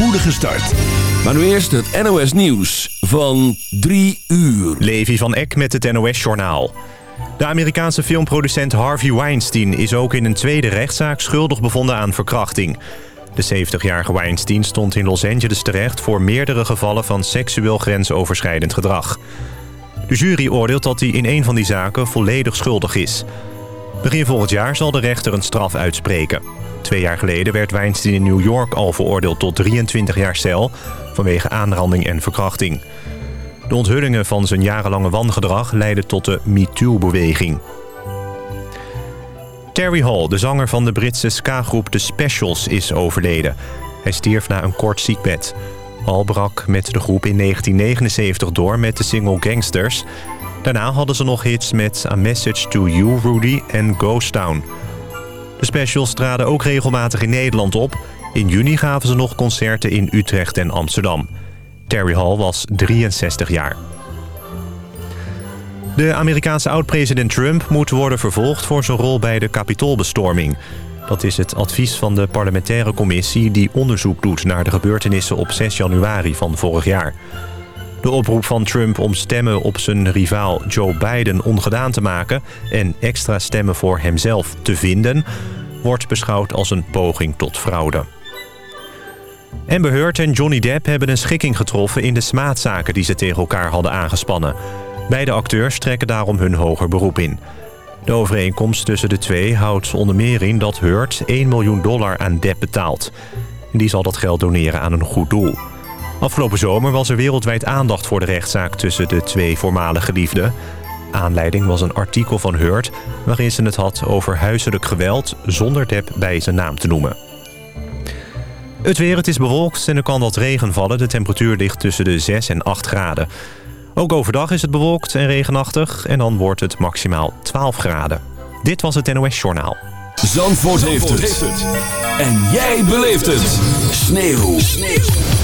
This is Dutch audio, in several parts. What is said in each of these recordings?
spoedige start. Maar nu eerst het NOS Nieuws van 3 uur. Levi van Eck met het NOS Journaal. De Amerikaanse filmproducent Harvey Weinstein is ook in een tweede rechtszaak schuldig bevonden aan verkrachting. De 70-jarige Weinstein stond in Los Angeles terecht voor meerdere gevallen van seksueel grensoverschrijdend gedrag. De jury oordeelt dat hij in een van die zaken volledig schuldig is. Begin volgend jaar zal de rechter een straf uitspreken. Twee jaar geleden werd Weinstein in New York al veroordeeld tot 23 jaar cel... vanwege aanranding en verkrachting. De onthullingen van zijn jarenlange wangedrag leidden tot de MeToo-beweging. Terry Hall, de zanger van de Britse ska-groep The Specials, is overleden. Hij stierf na een kort ziekbed. Hall brak met de groep in 1979 door met de single Gangsters. Daarna hadden ze nog hits met A Message to You, Rudy en Ghost Town... De specials traden ook regelmatig in Nederland op. In juni gaven ze nog concerten in Utrecht en Amsterdam. Terry Hall was 63 jaar. De Amerikaanse oud-president Trump moet worden vervolgd... voor zijn rol bij de Capitoolbestorming. Dat is het advies van de parlementaire commissie... die onderzoek doet naar de gebeurtenissen op 6 januari van vorig jaar. De oproep van Trump om stemmen op zijn rivaal Joe Biden ongedaan te maken... en extra stemmen voor hemzelf te vinden... wordt beschouwd als een poging tot fraude. Amber Heard en Johnny Depp hebben een schikking getroffen... in de smaadzaken die ze tegen elkaar hadden aangespannen. Beide acteurs trekken daarom hun hoger beroep in. De overeenkomst tussen de twee houdt onder meer in dat Heard 1 miljoen dollar aan Depp betaalt. Die zal dat geld doneren aan een goed doel. Afgelopen zomer was er wereldwijd aandacht voor de rechtszaak tussen de twee voormalige liefden. Aanleiding was een artikel van Hurt waarin ze het had over huiselijk geweld zonder Depp bij zijn naam te noemen. Het weer, het is bewolkt en er kan wat regen vallen. De temperatuur ligt tussen de 6 en 8 graden. Ook overdag is het bewolkt en regenachtig en dan wordt het maximaal 12 graden. Dit was het NOS Journaal. Zandvoort, heeft, het. En jij beleeft het. Sneeuw. Sneeuw.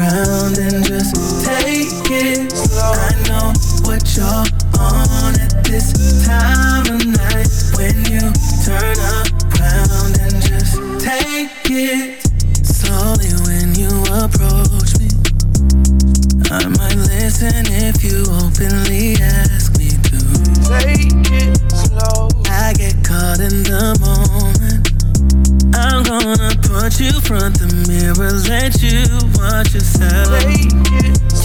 ground and just take it slow. I know what you're on at this time of night when you turn around and just take it slowly when you approach me. I might listen if you openly ask me to. Take it slow. I get caught in the moment. I'm gonna put you front the mirror, let you watch yourself.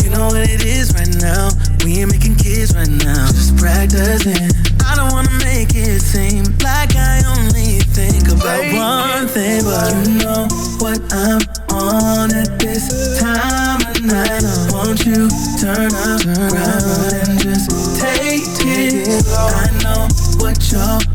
You know what it is right now. We ain't making kids right now, just practicing. I don't wanna make it seem like I only think about one thing, but you know what I'm on at this time of night. I want you turn around and just take it. I know what you're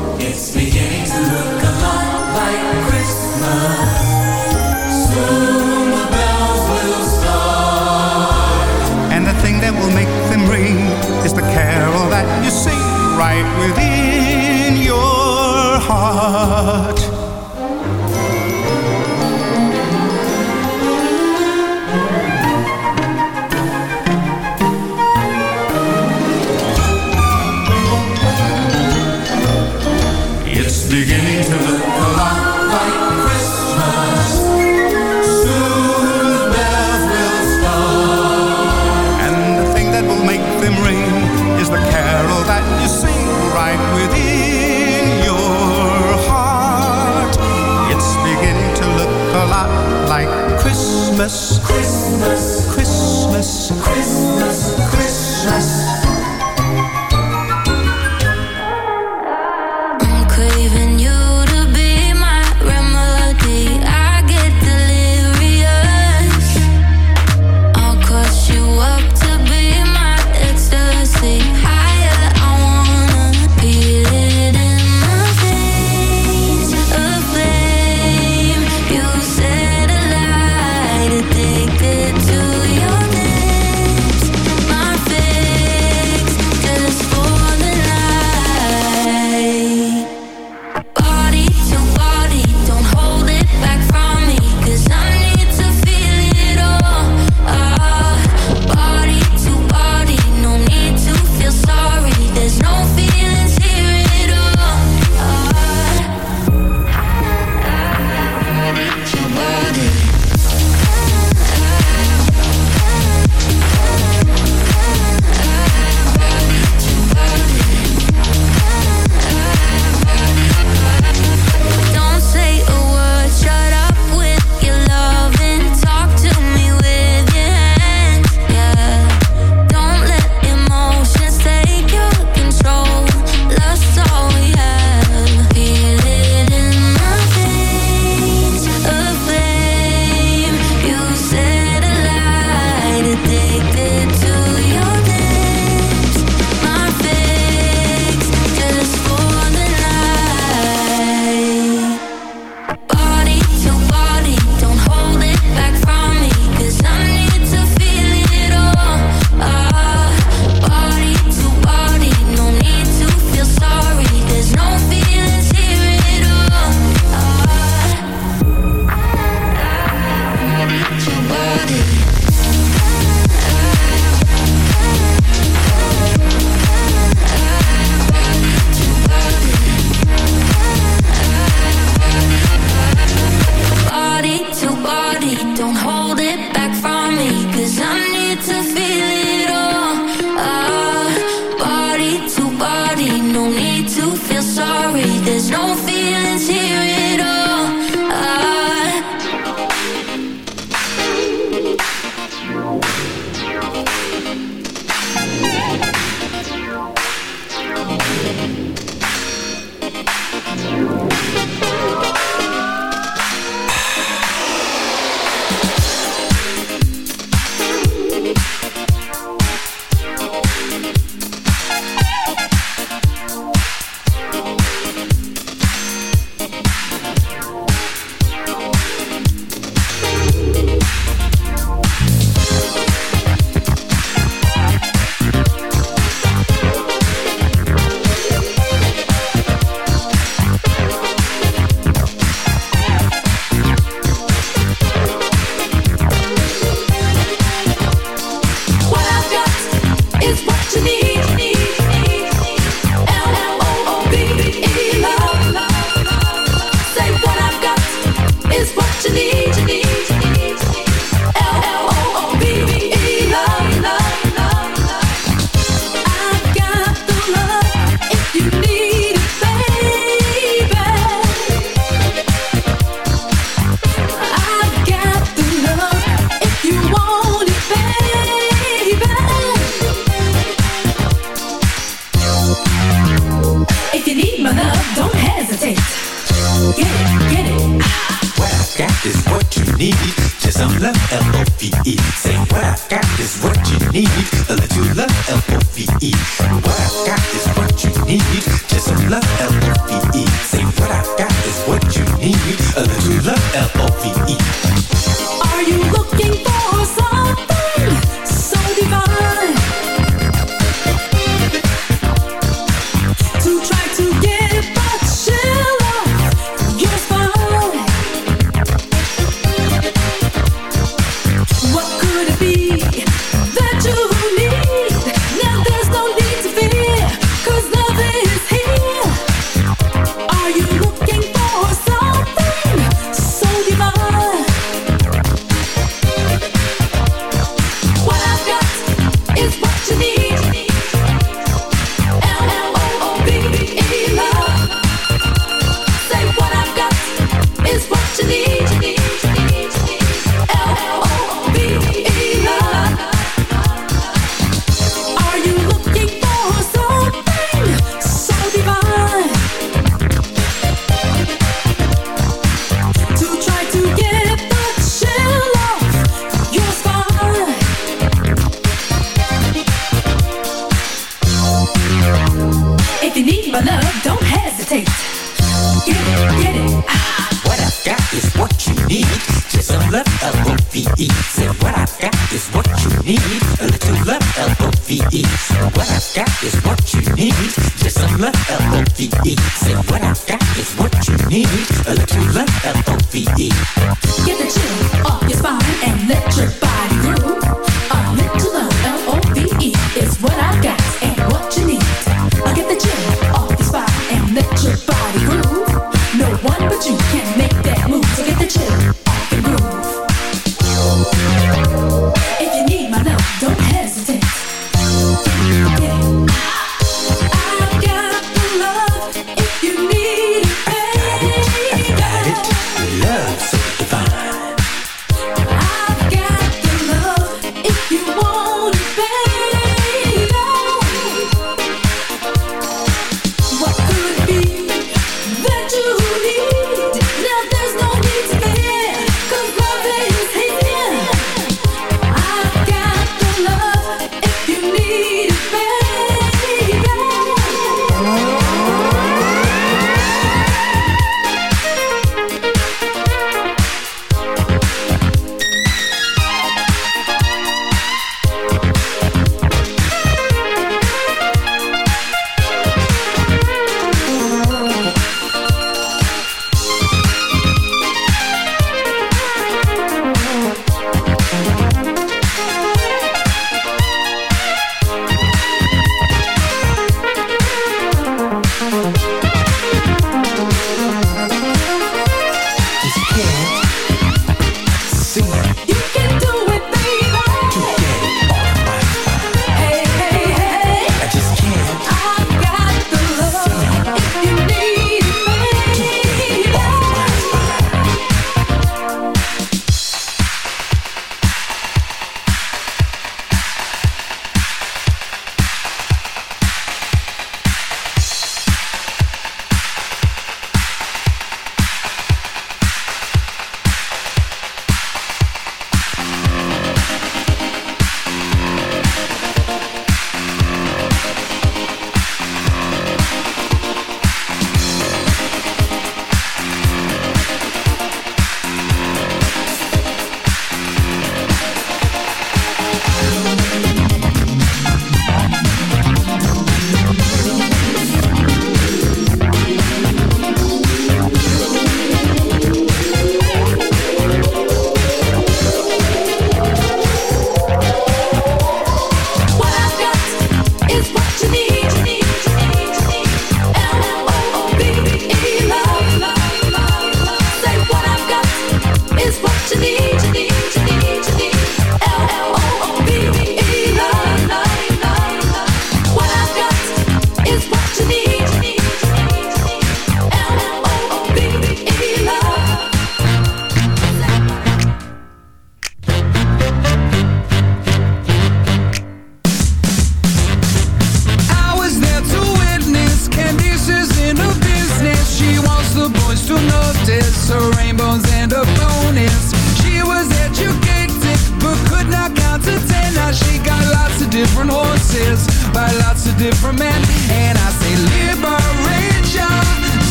It's beginning to look a lot like Christmas. Soon the bells will start. And the thing that will make them ring is the carol that you sing right within your heart.